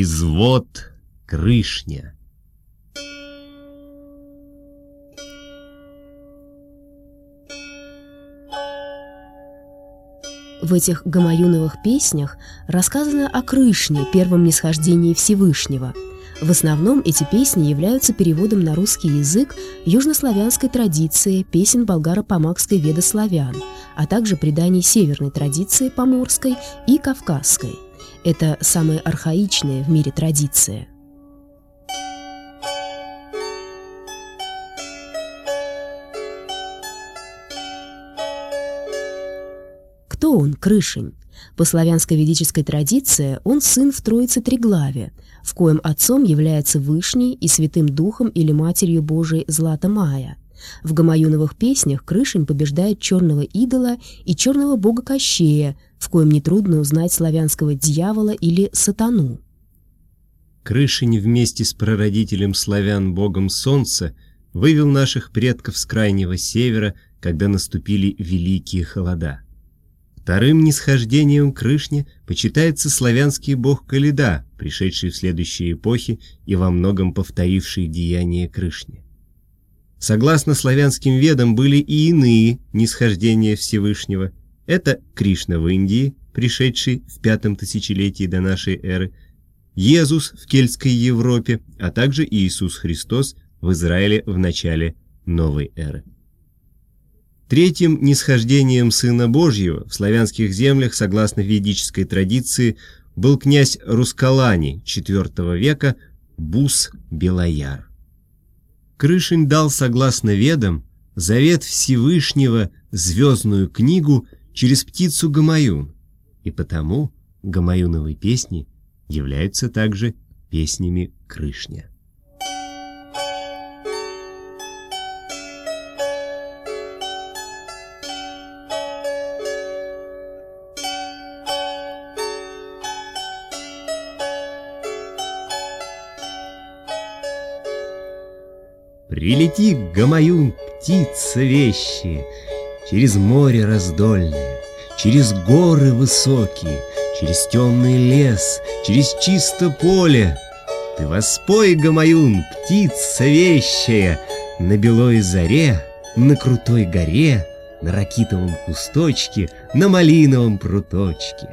Извод Крышня. В этих гамаюновых песнях рассказано о Крышне, первом нисхождении Всевышнего. В основном эти песни являются переводом на русский язык южнославянской традиции песен болгаро-помакской ведославян, а также преданий северной традиции поморской и кавказской. Это самая архаичная в мире традиция – Кто он, Крышень? По славянской ведической традиции он сын в Троице Триглаве, в коем отцом является Вышний и Святым Духом или Матерью Божией Злата Мая. В гамаюновых песнях Крышень побеждает черного идола и черного бога Кощея, в коем нетрудно узнать славянского дьявола или сатану. Крышень вместе с прародителем славян богом солнца вывел наших предков с крайнего севера, когда наступили великие холода. Вторым нисхождением Крышни почитается славянский бог Каледа, пришедший в следующие эпохи и во многом повторивший деяния Крышни. Согласно славянским ведам были и иные нисхождения Всевышнего. Это Кришна в Индии, пришедший в пятом тысячелетии до нашей эры, Иисус в кельтской Европе, а также Иисус Христос в Израиле в начале новой эры. Третьим нисхождением Сына Божьего в славянских землях, согласно ведической традиции, был князь Рускалани IV века Бус Белояр. Крышин дал, согласно ведам, завет Всевышнего звездную книгу через птицу Гамаюн, и потому Гамаюновые песни являются также песнями Крышня. Прилети, Гамаюн, птица вещи, Через море раздольное, Через горы высокие, Через темный лес, Через чисто поле. Ты воспой, Гамаюн, птица вещая, На белой заре, на крутой горе, На ракитовом кусточке, На малиновом пруточке.